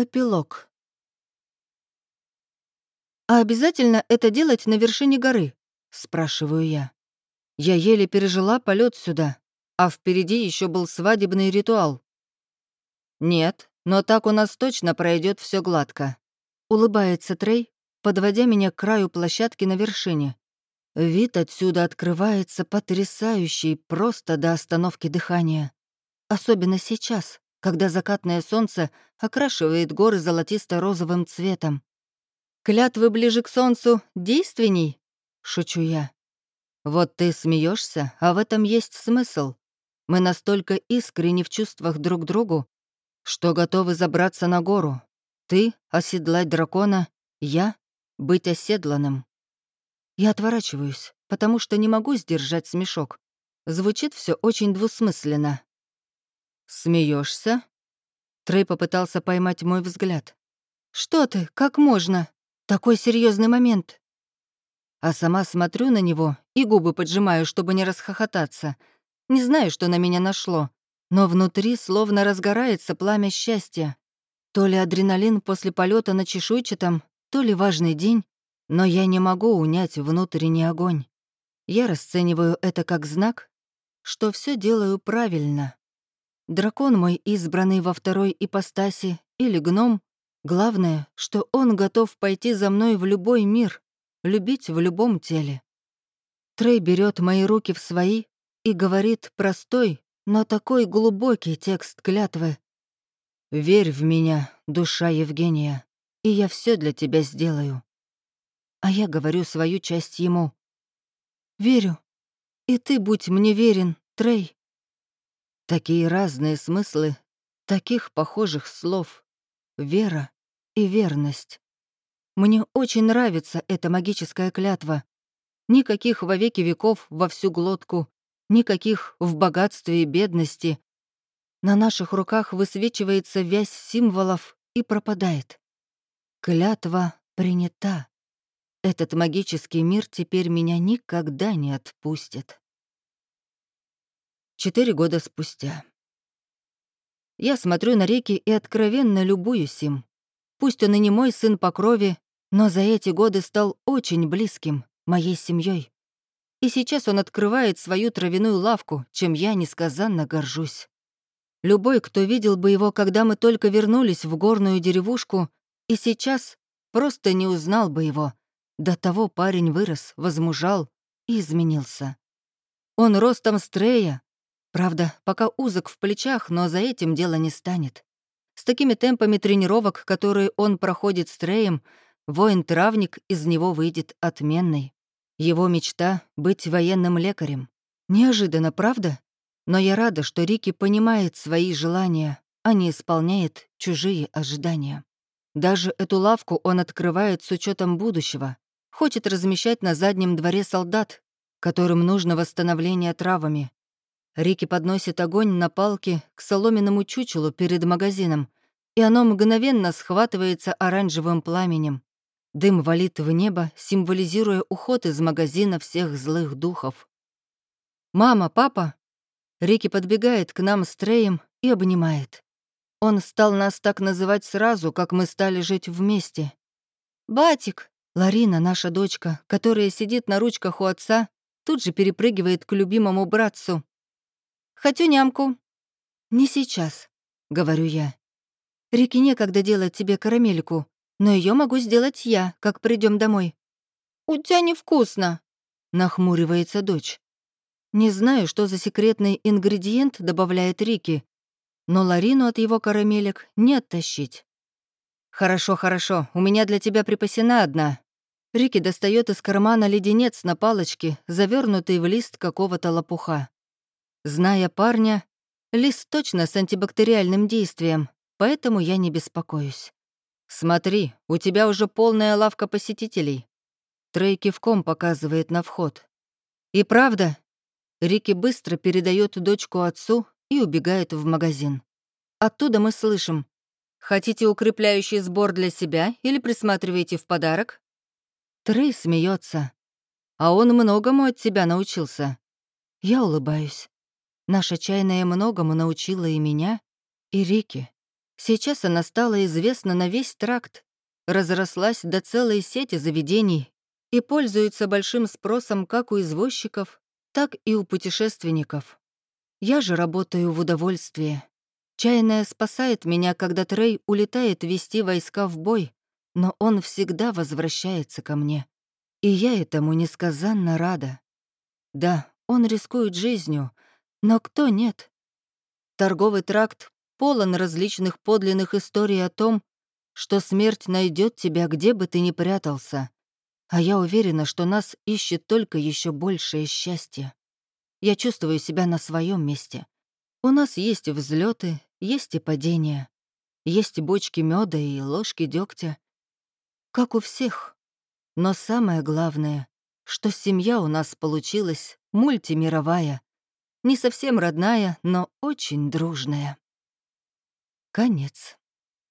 Эпилог. «А обязательно это делать на вершине горы?» — спрашиваю я. Я еле пережила полет сюда, а впереди еще был свадебный ритуал. «Нет, но так у нас точно пройдет все гладко», — улыбается Трей, подводя меня к краю площадки на вершине. Вид отсюда открывается потрясающий, просто до остановки дыхания. Особенно сейчас, когда закатное солнце окрашивает горы золотисто-розовым цветом. «Клятвы ближе к солнцу действенней?» — шучу я. «Вот ты смеешься, а в этом есть смысл. Мы настолько искренни в чувствах друг к другу, что готовы забраться на гору. Ты — оседлать дракона, я — быть оседланным». Я отворачиваюсь, потому что не могу сдержать смешок. Звучит все очень двусмысленно. Смеешься? Трей попытался поймать мой взгляд. «Что ты? Как можно? Такой серьезный момент!» А сама смотрю на него и губы поджимаю, чтобы не расхохотаться. Не знаю, что на меня нашло, но внутри словно разгорается пламя счастья. То ли адреналин после полета на чешуйчатом, то ли важный день, но я не могу унять внутренний огонь. Я расцениваю это как знак, что все делаю правильно. Дракон мой избранный во второй ипостаси или гном, главное, что он готов пойти за мной в любой мир, любить в любом теле. Трей берет мои руки в свои и говорит простой, но такой глубокий текст клятвы. «Верь в меня, душа Евгения, и я все для тебя сделаю». А я говорю свою часть ему. «Верю, и ты будь мне верен, Трей». Такие разные смыслы, таких похожих слов. Вера и верность. Мне очень нравится эта магическая клятва. Никаких во веки веков во всю глотку, никаких в богатстве и бедности. На наших руках высвечивается вязь символов и пропадает. Клятва принята. Этот магический мир теперь меня никогда не отпустит. Четыре года спустя. Я смотрю на реки и откровенно любуюсь им. Пусть он и не мой сын по крови, но за эти годы стал очень близким, моей семьей. И сейчас он открывает свою травяную лавку, чем я несказанно горжусь. Любой, кто видел бы его, когда мы только вернулись в горную деревушку, и сейчас просто не узнал бы его. До того парень вырос, возмужал и изменился. Он ростом стрея, Правда, пока узок в плечах, но за этим дело не станет. С такими темпами тренировок, которые он проходит с Треем, воин-травник из него выйдет отменный. Его мечта — быть военным лекарем. Неожиданно, правда? Но я рада, что Рики понимает свои желания, а не исполняет чужие ожидания. Даже эту лавку он открывает с учетом будущего. Хочет размещать на заднем дворе солдат, которым нужно восстановление травами, Рики подносит огонь на палке к соломенному чучелу перед магазином, и оно мгновенно схватывается оранжевым пламенем. Дым валит в небо, символизируя уход из магазина всех злых духов. «Мама, папа!» Рики подбегает к нам с Треем и обнимает. Он стал нас так называть сразу, как мы стали жить вместе. «Батик!» Ларина, наша дочка, которая сидит на ручках у отца, тут же перепрыгивает к любимому братцу. Хочу нямку». «Не сейчас», — говорю я. «Рике некогда делать тебе карамельку, но ее могу сделать я, как придем домой». «У тебя невкусно», — нахмуривается дочь. Не знаю, что за секретный ингредиент добавляет Рики, но Ларину от его карамелек не оттащить. «Хорошо, хорошо, у меня для тебя припасена одна». Рики достает из кармана леденец на палочке, завернутый в лист какого-то лопуха. Зная парня, лист точно с антибактериальным действием, поэтому я не беспокоюсь. «Смотри, у тебя уже полная лавка посетителей». Трей кивком показывает на вход. «И правда?» Рики быстро передает дочку отцу и убегает в магазин. Оттуда мы слышим. «Хотите укрепляющий сбор для себя или присматриваете в подарок?» Трей смеется. «А он многому от тебя научился». Я улыбаюсь. Наша чайная многому научила и меня, и Рики. Сейчас она стала известна на весь тракт, разрослась до целой сети заведений и пользуется большим спросом как у извозчиков, так и у путешественников. Я же работаю в удовольствие. Чайная спасает меня, когда Трей улетает вести войска в бой, но он всегда возвращается ко мне. И я этому несказанно рада. Да, он рискует жизнью, но кто нет? Торговый тракт полон различных подлинных историй о том, что смерть найдет тебя, где бы ты ни прятался. А я уверена, что нас ищет только еще большее счастье. Я чувствую себя на своем месте. У нас есть взлеты, есть и падения. Есть бочки меда и ложки дегтя. Как у всех. Но самое главное, что семья у нас получилась мультимировая. Не совсем родная, но очень дружная. Конец.